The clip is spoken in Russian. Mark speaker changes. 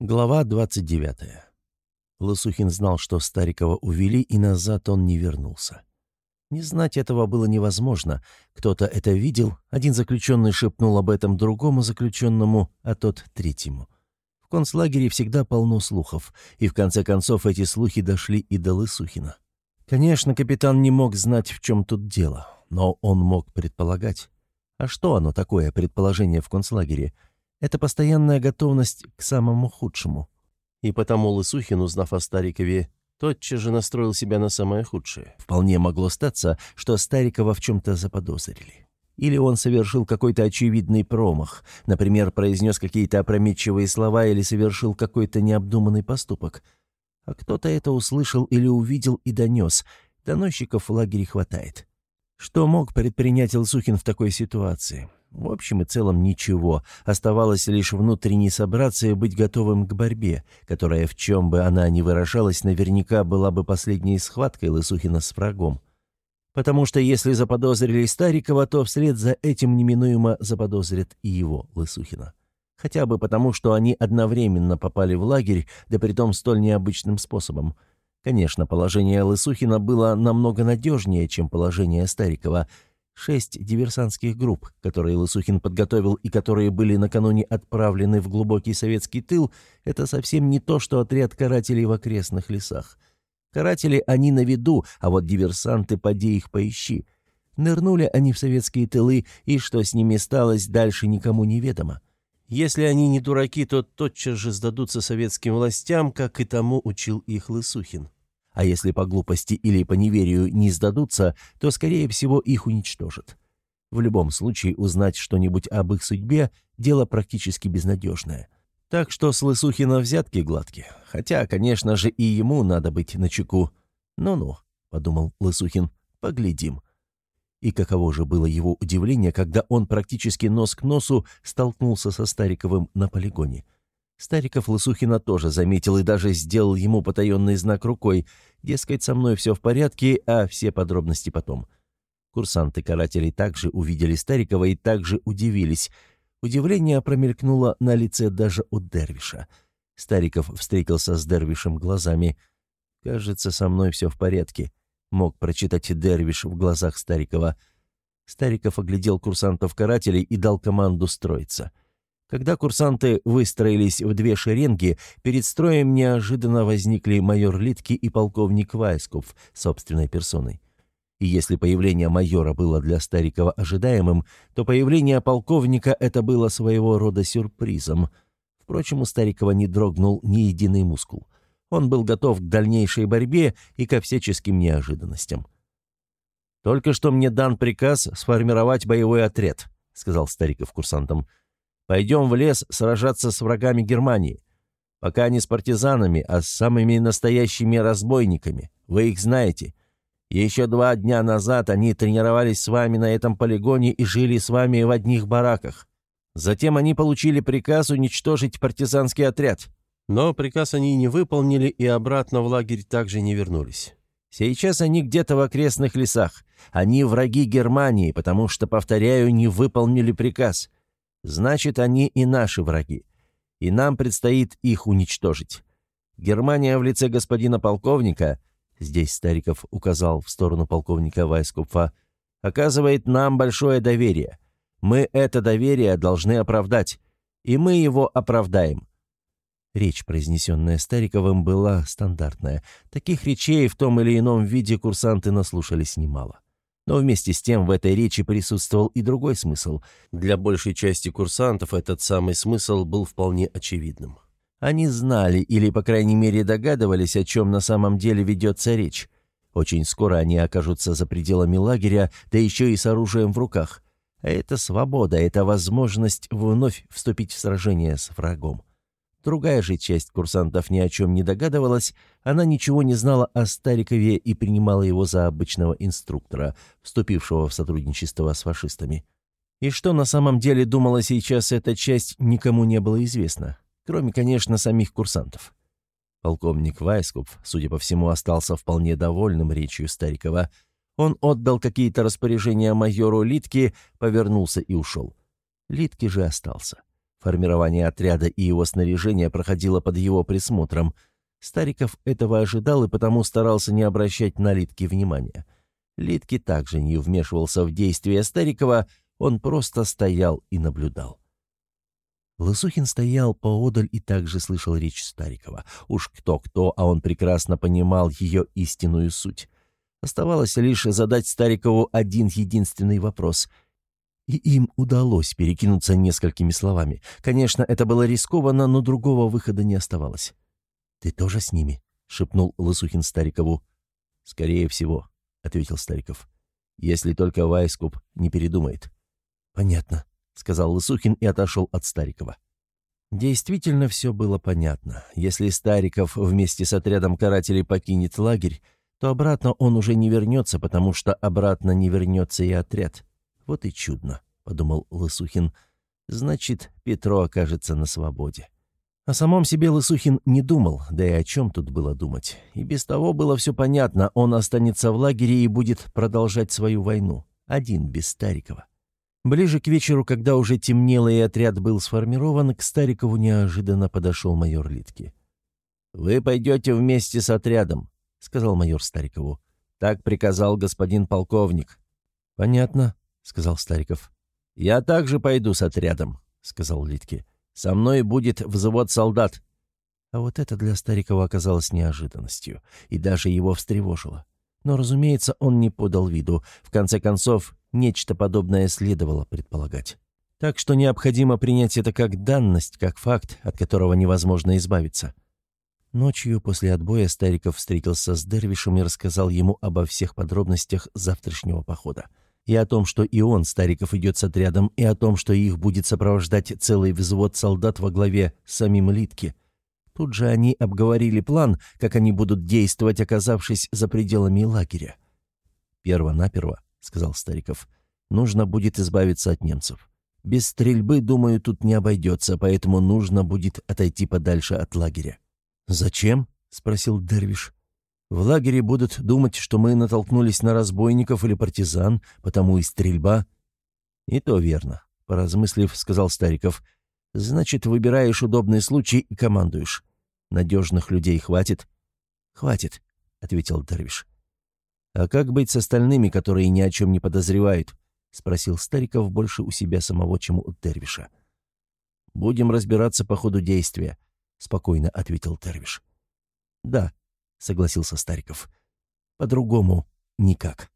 Speaker 1: Глава 29. Лысухин знал, что Старикова увели, и назад он не вернулся. Не знать этого было невозможно. Кто-то это видел, один заключенный шепнул об этом другому заключенному, а тот третьему. В концлагере всегда полно слухов, и в конце концов эти слухи дошли и до Лысухина. Конечно, капитан не мог знать, в чем тут дело, но он мог предполагать. А что оно такое, предположение в концлагере – это постоянная готовность к самому худшему. И потому Лысухин, узнав о Старикове, тотчас же настроил себя на самое худшее. Вполне могло статься, что Старикова в чем-то заподозрили. Или он совершил какой-то очевидный промах, например, произнес какие-то опрометчивые слова или совершил какой-то необдуманный поступок. А кто-то это услышал или увидел и донес. Доносчиков в лагере хватает. Что мог предпринять Лысухин в такой ситуации? В общем и целом ничего. Оставалось лишь внутренне собраться и быть готовым к борьбе, которая, в чем бы она ни выражалась, наверняка была бы последней схваткой Лысухина с врагом. Потому что если заподозрили Старикова, то вслед за этим неминуемо заподозрят и его, Лысухина. Хотя бы потому, что они одновременно попали в лагерь, да притом столь необычным способом. Конечно, положение Лысухина было намного надежнее, чем положение Старикова – Шесть диверсантских групп, которые Лысухин подготовил и которые были накануне отправлены в глубокий советский тыл, это совсем не то, что отряд карателей в окрестных лесах. Каратели они на виду, а вот диверсанты поди их поищи. Нырнули они в советские тылы, и что с ними сталось, дальше никому не ведомо. Если они не дураки, то тотчас же сдадутся советским властям, как и тому учил их Лысухин а если по глупости или по неверию не сдадутся, то, скорее всего, их уничтожат. В любом случае, узнать что-нибудь об их судьбе – дело практически безнадежное. Так что с Лысухина взятки гладкие. Хотя, конечно же, и ему надо быть начеку. «Ну-ну», — подумал Лысухин, — «поглядим». И каково же было его удивление, когда он практически нос к носу столкнулся со Стариковым на полигоне – Стариков Лысухина тоже заметил и даже сделал ему потаенный знак рукой, дескать, со мной все в порядке, а все подробности потом. Курсанты карателей также увидели Старикова и также удивились. Удивление промелькнуло на лице даже у Дервиша. Стариков встретился с Дервишем глазами. «Кажется, со мной все в порядке», — мог прочитать Дервиш в глазах Старикова. Стариков оглядел курсантов карателей и дал команду строиться — когда курсанты выстроились в две шеренги, перед строем неожиданно возникли майор Литки и полковник Вайсков собственной персоной. И если появление майора было для Старикова ожидаемым, то появление полковника это было своего рода сюрпризом. Впрочем, у Старикова не дрогнул ни единый мускул. Он был готов к дальнейшей борьбе и ко всяческим неожиданностям. «Только что мне дан приказ сформировать боевой отряд», — сказал Стариков курсантам. Пойдем в лес сражаться с врагами Германии. Пока не с партизанами, а с самыми настоящими разбойниками. Вы их знаете. Еще два дня назад они тренировались с вами на этом полигоне и жили с вами в одних бараках. Затем они получили приказ уничтожить партизанский отряд. Но приказ они не выполнили и обратно в лагерь также не вернулись. Сейчас они где-то в окрестных лесах. Они враги Германии, потому что, повторяю, не выполнили приказ. Значит, они и наши враги. И нам предстоит их уничтожить. Германия в лице господина полковника, здесь Стариков указал в сторону полковника Вайскупфа, оказывает нам большое доверие. Мы это доверие должны оправдать, и мы его оправдаем. Речь, произнесенная Стариковым, была стандартная. Таких речей в том или ином виде курсанты наслушались немало. Но вместе с тем в этой речи присутствовал и другой смысл. Для большей части курсантов этот самый смысл был вполне очевидным. Они знали или, по крайней мере, догадывались, о чем на самом деле ведется речь. Очень скоро они окажутся за пределами лагеря, да еще и с оружием в руках. Это свобода, это возможность вновь вступить в сражение с врагом. Другая же часть курсантов ни о чем не догадывалась, она ничего не знала о Старикове и принимала его за обычного инструктора, вступившего в сотрудничество с фашистами. И что на самом деле думала сейчас эта часть, никому не было известно, кроме, конечно, самих курсантов. Полковник Вайскоп, судя по всему, остался вполне довольным речью Старикова. Он отдал какие-то распоряжения майору Литке, повернулся и ушел. Литке же остался. Формирование отряда и его снаряжение проходило под его присмотром. Стариков этого ожидал и потому старался не обращать на Литки внимания. Литки также не вмешивался в действия Старикова, он просто стоял и наблюдал. Лысухин стоял поодаль и также слышал речь Старикова. Уж кто-кто, а он прекрасно понимал ее истинную суть. Оставалось лишь задать Старикову один единственный вопрос. И им удалось перекинуться несколькими словами. Конечно, это было рискованно, но другого выхода не оставалось. «Ты тоже с ними?» — шепнул Лысухин Старикову. «Скорее всего», — ответил Стариков. «Если только Вайскуп не передумает». «Понятно», — сказал Лысухин и отошел от Старикова. Действительно, все было понятно. Если Стариков вместе с отрядом карателей покинет лагерь, то обратно он уже не вернется, потому что обратно не вернется и отряд. Вот и чудно, — подумал Лысухин. Значит, Петро окажется на свободе. О самом себе Лысухин не думал, да и о чем тут было думать. И без того было все понятно, он останется в лагере и будет продолжать свою войну. Один, без Старикова. Ближе к вечеру, когда уже темнело и отряд был сформирован, к Старикову неожиданно подошел майор Литки. «Вы пойдете вместе с отрядом», — сказал майор Старикову. «Так приказал господин полковник». «Понятно», — сказал Стариков. «Я также пойду с отрядом», — сказал Литки. «Со мной будет взвод солдат». А вот это для Старикова оказалось неожиданностью, и даже его встревожило. Но, разумеется, он не подал виду. В конце концов, нечто подобное следовало предполагать. Так что необходимо принять это как данность, как факт, от которого невозможно избавиться. Ночью после отбоя Стариков встретился с Дервишем и рассказал ему обо всех подробностях завтрашнего похода. И о том, что и он, Стариков, идет с отрядом, и о том, что их будет сопровождать целый взвод солдат во главе с самим Литки. Тут же они обговорили план, как они будут действовать, оказавшись за пределами лагеря. «Перво-наперво», — сказал Стариков, — «нужно будет избавиться от немцев. Без стрельбы, думаю, тут не обойдется, поэтому нужно будет отойти подальше от лагеря». «Зачем?» — спросил Дервиш. «В лагере будут думать, что мы натолкнулись на разбойников или партизан, потому и стрельба». «И то верно», — поразмыслив, сказал Стариков. «Значит, выбираешь удобный случай и командуешь. Надежных людей хватит?» «Хватит», — ответил Дервиш. «А как быть с остальными, которые ни о чем не подозревают?» — спросил Стариков больше у себя самого, чем у Дервиша. «Будем разбираться по ходу действия», — спокойно ответил Тервиш. «Да», — согласился Стариков. «По-другому никак».